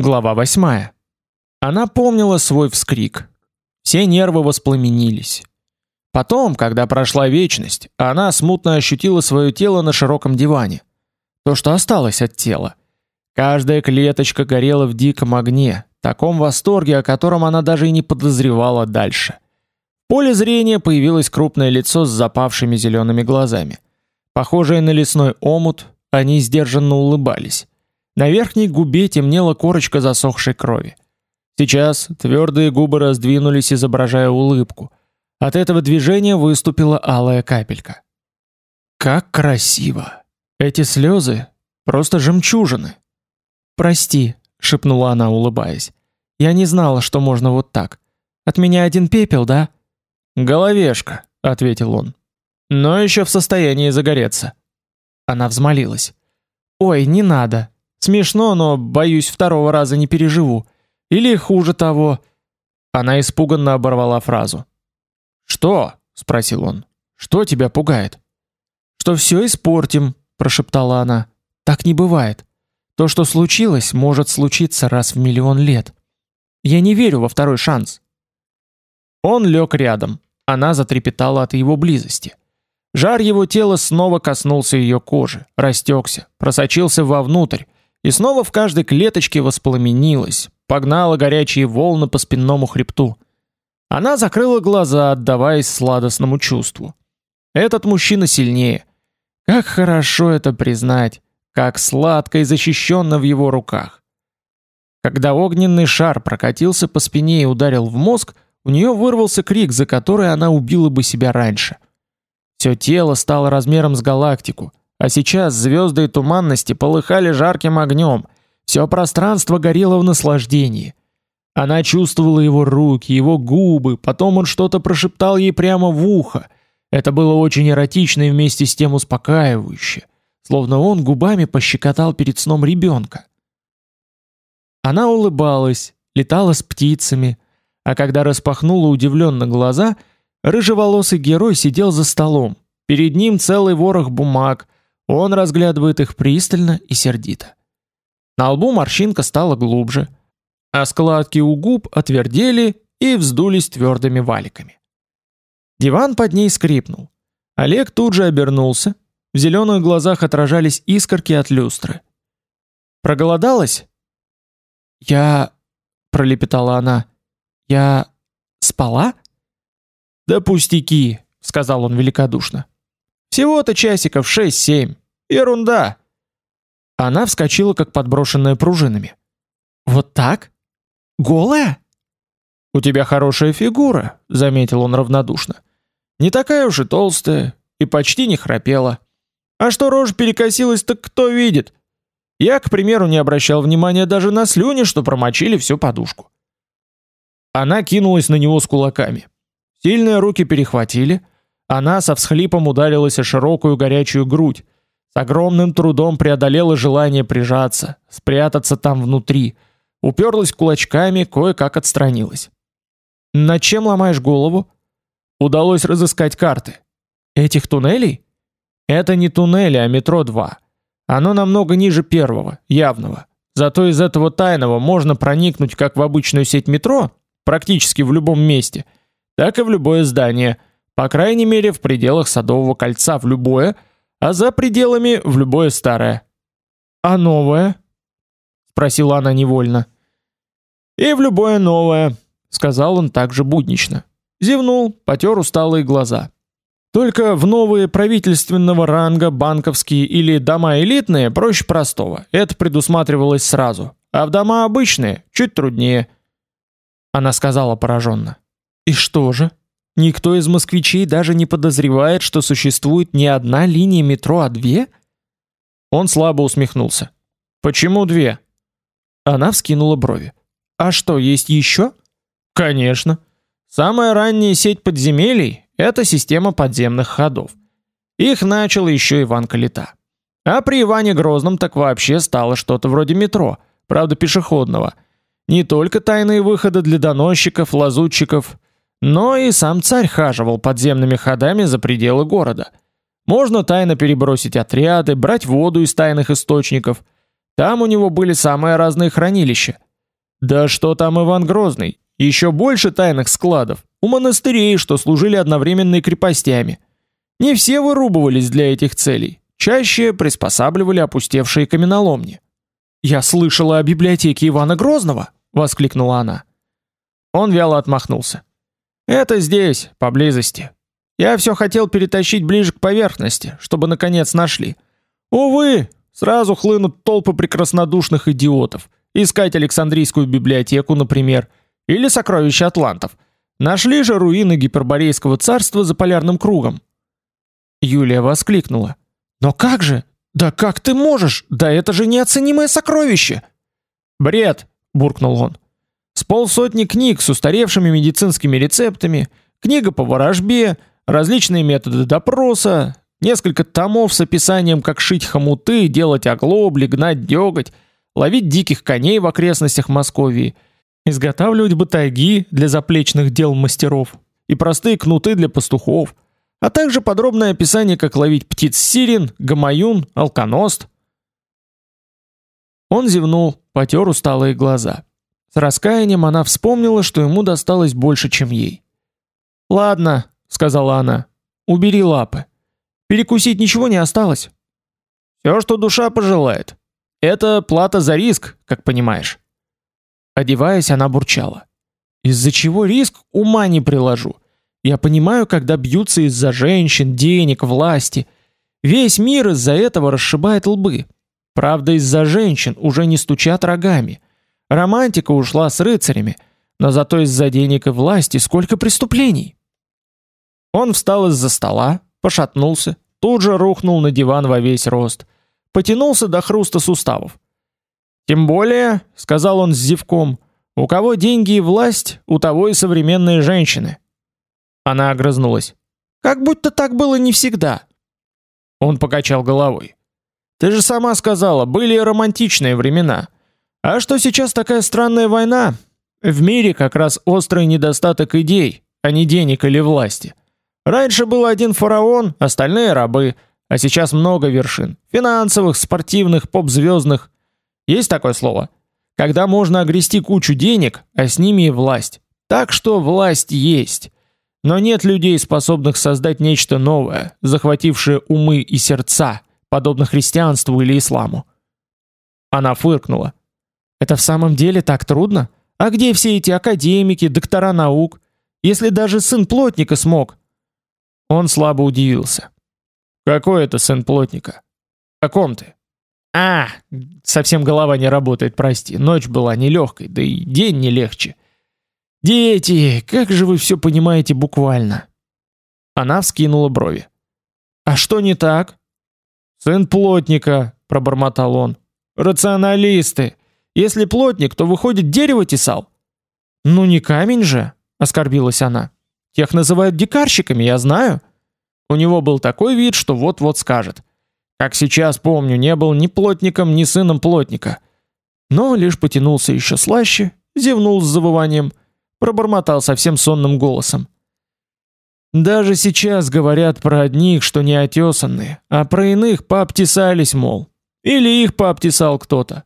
Глава 8. Она помнила свой вскрик. Все нервы воспламенились. Потом, когда прошла вечность, она смутно ощутила свое тело на широком диване. То, что осталось от тела. Каждая клеточка горела в диком огне, таком восторге, о котором она даже и не подозревала дальше. В поле зрения появилось крупное лицо с запавшими зелеными глазами. Похожее на лесной омут, они сдержанно улыбались. На верхней губе темнела корочка засохшей крови. Сейчас твердые губы раздвинулись, изображая улыбку. От этого движения выступила алая капелька. Как красиво! Эти слезы просто жемчужины. Прости, шепнула она, улыбаясь. Я не знала, что можно вот так. От меня один пепел, да? Головешка, ответил он. Но еще в состоянии загореться. Она взмолилась. Ой, не надо. Смешно, но боюсь, второго раза не переживу. Или хуже того. Она испуганно оборвала фразу. Что? спросил он. Что тебя пугает? Что все испортим, прошептала она. Так не бывает. То, что случилось, может случиться раз в миллион лет. Я не верю во второй шанс. Он лег рядом. Она затрепетала от его близости. Жар его тела снова коснулся ее кожи, растекся, просочился вовнутрь, и снова в каждой клеточке воспламенилось, погнало горячие волны по спинному хребту. Она закрыла глаза, отдаваясь сладостному чувству. Этот мужчина сильнее. Как хорошо это признать как сладко и защищенно в его руках. Когда огненный шар прокатился по спине и ударил в мозг, у нее вырвался крик, за который она убила бы себя раньше. Все тело стало размером с галактику, а сейчас звезды и туманности полыхали жарким огнем. Все пространство горело в наслаждении. Она чувствовала его руки, его губы, потом он что-то прошептал ей прямо в ухо. Это было очень эротично и вместе с тем успокаивающе словно он губами пощекотал перед сном ребенка. Она улыбалась, летала с птицами, а когда распахнула удивленно глаза, рыжеволосый герой сидел за столом. Перед ним целый ворох бумаг. Он разглядывает их пристально и сердито. На лбу морщинка стала глубже, а складки у губ отвердели и вздулись твердыми валиками. Диван под ней скрипнул. Олег тут же обернулся, в зеленых глазах отражались искорки от люстры. Проголодалась? Я, пролепетала она. Я спала? Да пустяки, сказал он великодушно. Всего-то часиков шесть-семь. Ерунда. Она вскочила как подброшенная пружинами. Вот так? Голая? У тебя хорошая фигура, заметил он равнодушно. Не такая уж и толстая, и почти не храпела. А что рожа перекосилась, так кто видит? Я, к примеру, не обращал внимания даже на слюни, что промочили всю подушку. Она кинулась на него с кулаками. Сильные руки перехватили, она со всхлипом ударилась о широкую горячую грудь, с огромным трудом преодолела желание прижаться, спрятаться там внутри, уперлась кулачками, кое-как отстранилась. На чем ломаешь голову? Удалось разыскать карты. Этих туннелей? Это не туннели, а метро 2. Оно намного ниже первого, явного. Зато из этого тайного можно проникнуть как в обычную сеть метро, практически в любом месте, так и в любое здание, по крайней мере, в пределах Садового кольца в любое, а за пределами в любое старое. А новое? спросила она невольно. И в любое новое, сказал он также буднично. Зевнул, потер усталые глаза. Только в новые правительственного ранга банковские или дома элитные проще простого. Это предусматривалось сразу. А в дома обычные чуть труднее. Она сказала пораженно: "И что же? Никто из москвичей даже не подозревает, что существует не одна линия метро, а две?" Он слабо усмехнулся. "Почему две?" Она вскинула брови. "А что, есть еще? "Конечно. Самая ранняя сеть подземелий это система подземных ходов. Их начал еще Иван Калита. А при Иване Грозном так вообще стало что-то вроде метро, правда пешеходного. Не только тайные выходы для доносчиков, лазутчиков, но и сам царь хаживал подземными ходами за пределы города. Можно тайно перебросить отряды, брать воду из тайных источников. Там у него были самые разные хранилища. Да что там Иван Грозный? Еще больше тайных складов у монастырей, что служили одновременно и крепостями. Не все вырубывались для этих целей, чаще приспосабливали опустевшие каменоломни. Я слышала о библиотеке Ивана Грозного, воскликнула она. Он вяло отмахнулся. Это здесь, поблизости. Я все хотел перетащить ближе к поверхности, чтобы наконец нашли. Увы, сразу хлынут толпы прекраснодушных идиотов. Искать Александрийскую библиотеку, например, или сокровища атлантов. Нашли же руины гиперборейского царства за полярным кругом. Юлия воскликнула: "Но как же? Да как ты можешь? Да это же неоценимое сокровище!" "Бред", буркнул он. "С полсотни книг с устаревшими медицинскими рецептами, книга по ворожбе, различные методы допроса, несколько томов с описанием, как шить хомуты, делать оглобли, гнать деготь, ловить диких коней в окрестностях Москвы, изготавливать батаги для заплечных дел мастеров и простые кнуты для пастухов, а также подробное описание, как ловить птиц сирен, гамаюн, алконост. Он зевнул, потер усталые глаза. Раскаянием она вспомнила, что ему досталось больше, чем ей. "Ладно", сказала она. "Убери лапы. Перекусить ничего не осталось. Все, что душа пожелает. Это плата за риск, как понимаешь". Одеваясь, она бурчала: "Из-за чего риск, ума не приложу. Я понимаю, когда бьются из-за женщин, денег, власти. Весь мир из-за этого расшибает лбы. Правда, из-за женщин уже не стучат рогами. Романтика ушла с рыцарями, но зато из-за денег и власти сколько преступлений". Он встал из-за стола, пошатнулся, тут же рухнул на диван во весь рост, потянулся до хруста суставов. Тем более, сказал он с зевком, у кого деньги и власть, у того и современные женщины. Она огрызнулась. Как будто так было не всегда. Он покачал головой. Ты же сама сказала, были романтичные времена. А что сейчас такая странная война? В мире как раз острый недостаток идей, а не денег или власти. Раньше был один фараон, остальные рабы, а сейчас много вершин: финансовых, спортивных, поп-звездных. Есть такое слово. Когда можно огрести кучу денег, а с ними и власть. Так что власть есть. Но нет людей, способных создать нечто новое, захватившее умы и сердца, подобно христианству или исламу. Она фыркнула. Это в самом деле так трудно? А где все эти академики, доктора наук? Если даже сын плотника смог, он слабо удивился. Какой это сын плотника? О ком ты? А, совсем голова не работает, прости. Ночь была нелегкой, да и день не легче. Дети, как же вы все понимаете буквально? Она вскинула брови. А что не так? Сын плотника, пробормотал он. Рационалисты. Если плотник, то выходит дерево тесал. Ну не камень же, оскорбилась она. Тех называют дикарщиками, я знаю. У него был такой вид, что вот-вот скажет. Как сейчас помню, не был ни плотником, ни сыном плотника. Но лишь потянулся еще слаще, зевнул с завыванием, пробормотал совсем сонным голосом. Даже сейчас говорят про одних, что не отесанные, а про иных пообтесались, мол. Или их пообтесал кто-то.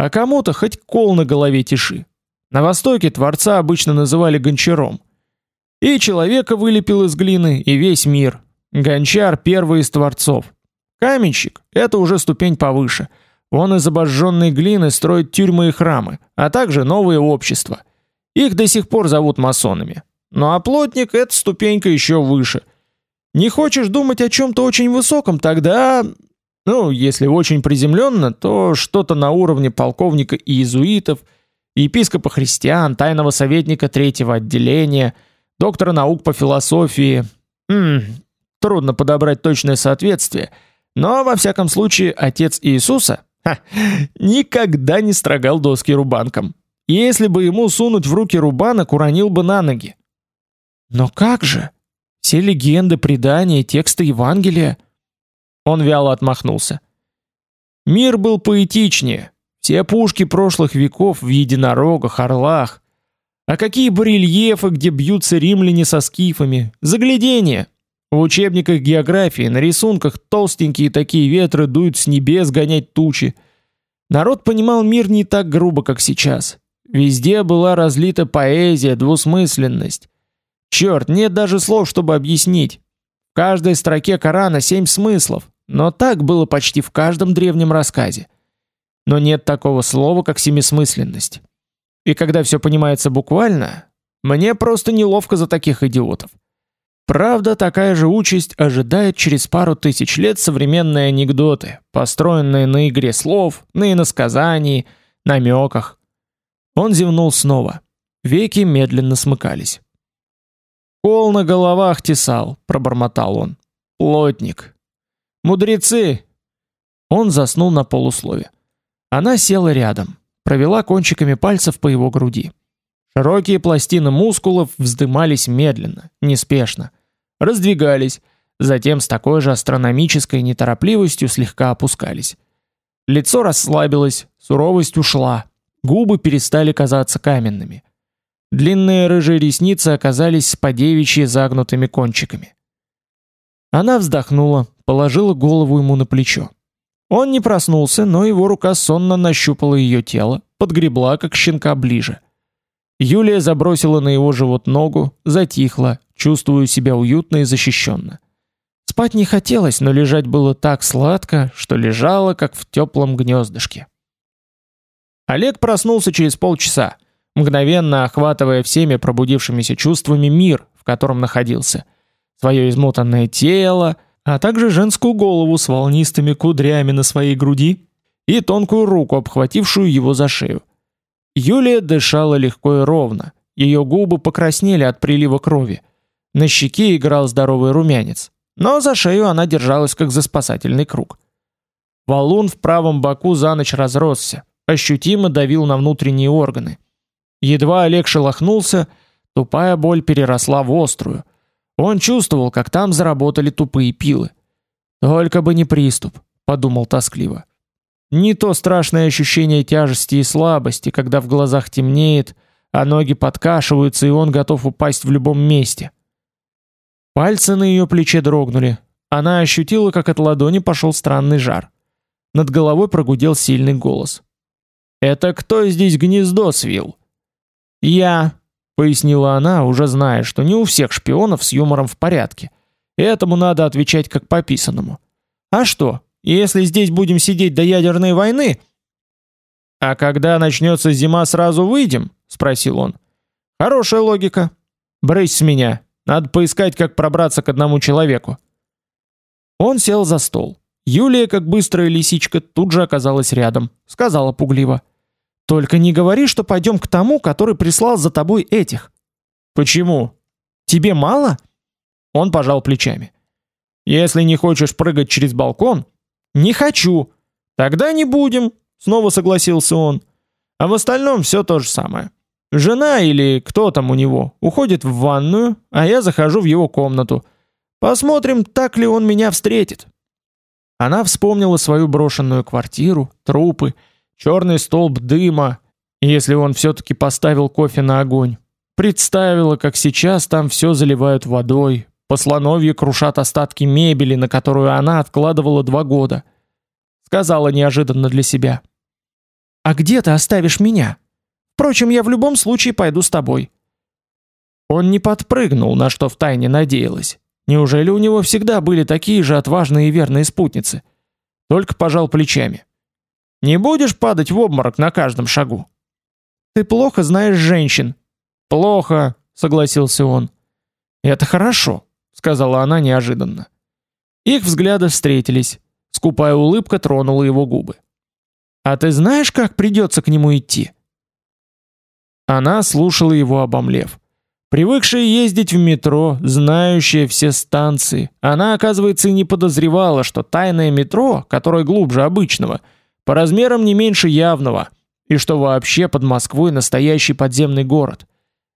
А кому-то хоть кол на голове тиши. На Востоке Творца обычно называли гончаром. И человека вылепил из глины, и весь мир. Гончар первый из творцов. Каменщик это уже ступень повыше. Он из обожженной глины строит тюрьмы и храмы, а также новые общества. Их до сих пор зовут масонами. Ну а плотник это ступенька еще выше. Не хочешь думать о чем то очень высоком, тогда, ну, если очень приземленно, то что-то на уровне полковника и иезуитов, епископа христиан, тайного советника третьего отделения – доктора наук по философии. Хм, трудно подобрать точное соответствие, но во всяком случае отец Иисуса ха, никогда не строгал доски рубанком. Если бы ему сунуть в руки рубанок, уронил бы на ноги. Но как же? Все легенды, предания, тексты Евангелия. Он вяло отмахнулся. Мир был поэтичнее. Все пушки прошлых веков в единорогах, орлах, а какие барельефы, где бьются римляне со скифами? Заглядение. В учебниках географии на рисунках толстенькие такие ветры дуют с небес гонять тучи. Народ понимал мир не так грубо, как сейчас. Везде была разлита поэзия, двусмысленность. Черт, нет даже слов, чтобы объяснить. В каждой строке Корана семь смыслов, но так было почти в каждом древнем рассказе. Но нет такого слова, как семисмысленность. И когда все понимается буквально, мне просто неловко за таких идиотов. Правда, такая же участь ожидает через пару тысяч лет современные анекдоты, построенные на игре слов, на иносказании, намеках. Он зевнул снова. Веки медленно смыкались. «Кол на головах тесал», — пробормотал он. «Плотник». «Мудрецы!» Он заснул на полуслове. Она села рядом, провела кончиками пальцев по его груди. Широкие пластины мускулов вздымались медленно, неспешно раздвигались, затем с такой же астрономической неторопливостью слегка опускались. Лицо расслабилось, суровость ушла, губы перестали казаться каменными. Длинные рыжие ресницы оказались с подевичьи загнутыми кончиками. Она вздохнула, положила голову ему на плечо. Он не проснулся, но его рука сонно нащупала ее тело, подгребла, как щенка, ближе. Юлия забросила на его живот ногу, затихла, чувствую себя уютно и защищенно. Спать не хотелось, но лежать было так сладко, что лежала, как в теплом гнездышке. Олег проснулся через полчаса, мгновенно охватывая всеми пробудившимися чувствами мир, в котором находился. Свое измотанное тело, а также женскую голову с волнистыми кудрями на своей груди и тонкую руку, обхватившую его за шею. Юлия дышала легко и ровно, ее губы покраснели от прилива крови. На щеке играл здоровый румянец, но за шею она держалась как за спасательный круг. Валун в правом боку за ночь разросся, ощутимо давил на внутренние органы. Едва Олег шелохнулся, тупая боль переросла в острую. Он чувствовал, как там заработали тупые пилы. Только бы не приступ, подумал тоскливо. Не то страшное ощущение тяжести и слабости, когда в глазах темнеет, а ноги подкашиваются, и он готов упасть в любом месте. Пальцы на ее плече дрогнули. Она ощутила, как от ладони пошел странный жар. Над головой прогудел сильный голос. «Это кто здесь гнездо свил?» «Я», — пояснила она, уже зная, что не у всех шпионов с юмором в порядке. Этому надо отвечать как пописанному. «А что, если здесь будем сидеть до ядерной войны...» «А когда начнется зима, сразу выйдем?» — спросил он. «Хорошая логика. Брысь с меня, надо поискать, как пробраться к одному человеку. Он сел за стол. Юлия, как быстрая лисичка, тут же оказалась рядом, сказала пугливо: "Только не говори, что пойдем к тому, который прислал за тобой этих". "Почему? Тебе мало?" Он пожал плечами. "Если не хочешь прыгать через балкон, не хочу. Тогда не будем", снова согласился он. "А в остальном все то же самое". Жена или кто там у него уходит в ванную, а я захожу в его комнату. Посмотрим, так ли он меня встретит. Она вспомнила свою брошенную квартиру, трупы, черный столб дыма, если он все-таки поставил кофе на огонь. Представила, как сейчас там все заливают водой, по слоновье крушат остатки мебели, на которую она откладывала два года. Сказала неожиданно для себя. «А где ты оставишь меня?» Впрочем, я в любом случае пойду с тобой. Он не подпрыгнул, на что втайне надеялась. Неужели у него всегда были такие же отважные и верные спутницы? Только пожал плечами. Не будешь падать в обморок на каждом шагу. Ты плохо знаешь женщин. Плохо, согласился он. Это хорошо, сказала она неожиданно. Их взгляды встретились. Скупая улыбка тронула его губы. А ты знаешь, как придется к нему идти? Она слушала его обомлев. Привыкшая ездить в метро, знающая все станции, она, оказывается, и не подозревала, что тайное метро, которое глубже обычного, по размерам не меньше явного, и что вообще под Москвой настоящий подземный город.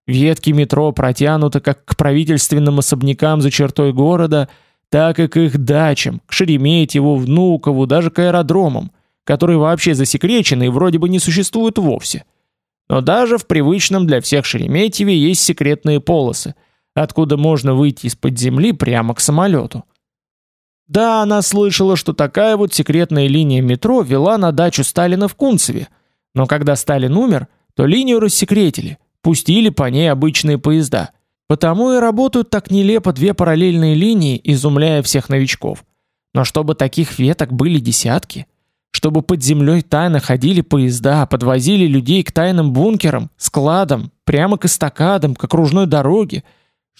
Ветки метро протянуты как к правительственным особнякам за чертой города, так и к их дачам, к Шереметьеву, Внукову, даже к аэродромам, которые вообще засекречены и вроде бы не существуют вовсе. Но даже в привычном для всех Шереметьеве есть секретные полосы, откуда можно выйти из-под земли прямо к самолету. Да, она слышала, что такая вот секретная линия метро вела на дачу Сталина в Кунцеве, но когда Сталин умер, то линию рассекретили, пустили по ней обычные поезда. Потому и работают так нелепо две параллельные линии, изумляя всех новичков. Но чтобы таких веток были десятки, чтобы под землей тайно ходили поезда, подвозили людей к тайным бункерам, складам, прямо к эстакадам, к окружной дороге,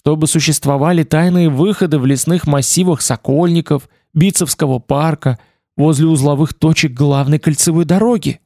чтобы существовали тайные выходы в лесных массивах Сокольников, Битцевского парка, возле узловых точек главной кольцевой дороги.